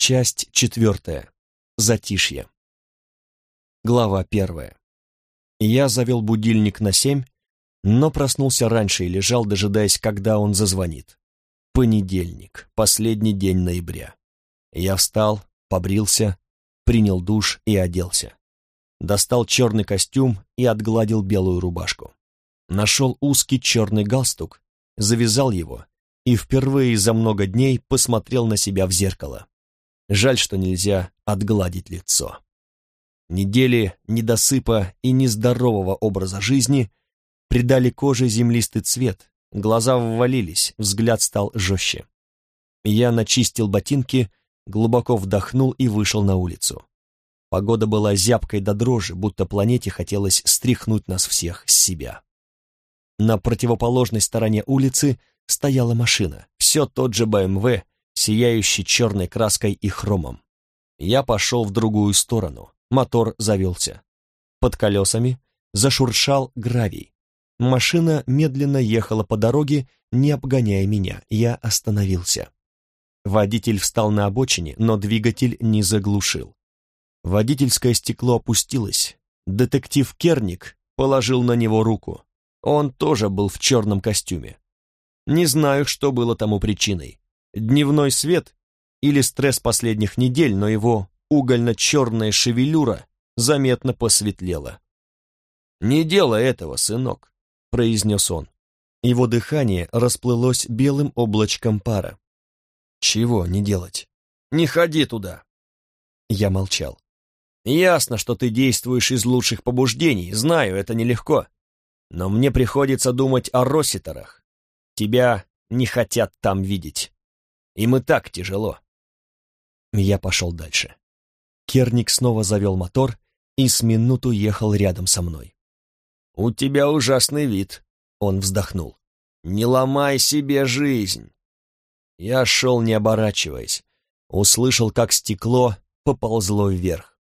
Часть четвертая. Затишье. Глава первая. Я завел будильник на семь, но проснулся раньше и лежал, дожидаясь, когда он зазвонит. Понедельник, последний день ноября. Я встал, побрился, принял душ и оделся. Достал черный костюм и отгладил белую рубашку. Нашел узкий черный галстук, завязал его и впервые за много дней посмотрел на себя в зеркало. Жаль, что нельзя отгладить лицо. Недели недосыпа и нездорового образа жизни придали коже землистый цвет, глаза ввалились, взгляд стал жестче. Я начистил ботинки, глубоко вдохнул и вышел на улицу. Погода была зябкой до дрожи, будто планете хотелось стряхнуть нас всех с себя. На противоположной стороне улицы стояла машина, все тот же БМВ, сияющий черной краской и хромом. Я пошел в другую сторону, мотор завелся. Под колесами зашуршал гравий. Машина медленно ехала по дороге, не обгоняя меня. Я остановился. Водитель встал на обочине, но двигатель не заглушил. Водительское стекло опустилось. Детектив Керник положил на него руку. Он тоже был в черном костюме. Не знаю, что было тому причиной. Дневной свет или стресс последних недель, но его угольно-черная шевелюра заметно посветлела. «Не делай этого, сынок», — произнес он. Его дыхание расплылось белым облачком пара. «Чего не делать?» «Не ходи туда!» Я молчал. «Ясно, что ты действуешь из лучших побуждений, знаю, это нелегко. Но мне приходится думать о Росситерах. Тебя не хотят там видеть. Им и так тяжело». Я пошел дальше. Керник снова завел мотор и с минуту ехал рядом со мной. «У тебя ужасный вид», — он вздохнул. «Не ломай себе жизнь». Я шел, не оборачиваясь. Услышал, как стекло поползло вверх.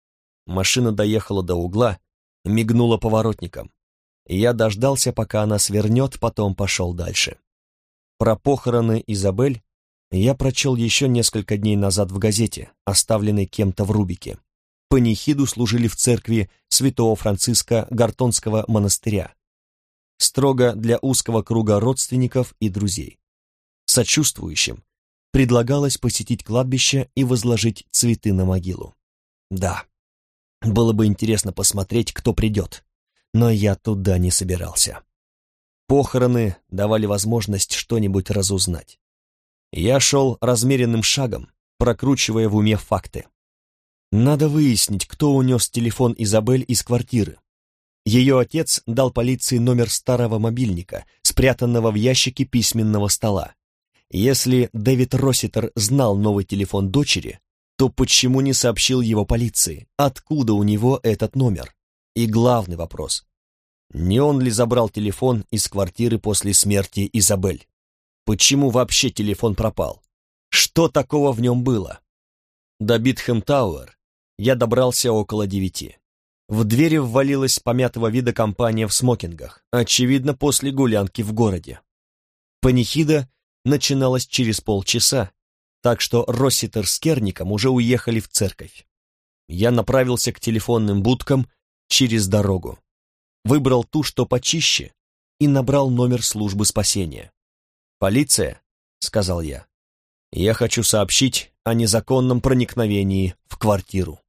Машина доехала до угла, мигнула поворотником. Я дождался, пока она свернет, потом пошел дальше. Про похороны Изабель я прочел еще несколько дней назад в газете, оставленной кем-то в Рубике. Панихиду служили в церкви святого Франциска Гартонского монастыря. Строго для узкого круга родственников и друзей. Сочувствующим предлагалось посетить кладбище и возложить цветы на могилу. Да, было бы интересно посмотреть, кто придет, но я туда не собирался. Похороны давали возможность что-нибудь разузнать. Я шел размеренным шагом, прокручивая в уме факты. Надо выяснить, кто унес телефон Изабель из квартиры. Ее отец дал полиции номер старого мобильника, спрятанного в ящике письменного стола. Если Дэвид Росситер знал новый телефон дочери, то почему не сообщил его полиции? Откуда у него этот номер? И главный вопрос. Не он ли забрал телефон из квартиры после смерти Изабель? Почему вообще телефон пропал? Что такого в нем было? До Битхэм Тауэр я добрался около девяти. В двери ввалилась помятого вида компания в смокингах, очевидно, после гулянки в городе. Панихида начиналась через полчаса, так что Росситер с Керником уже уехали в церковь. Я направился к телефонным будкам через дорогу. Выбрал ту, что почище, и набрал номер службы спасения. «Полиция», — сказал я. «Я хочу сообщить о незаконном проникновении в квартиру».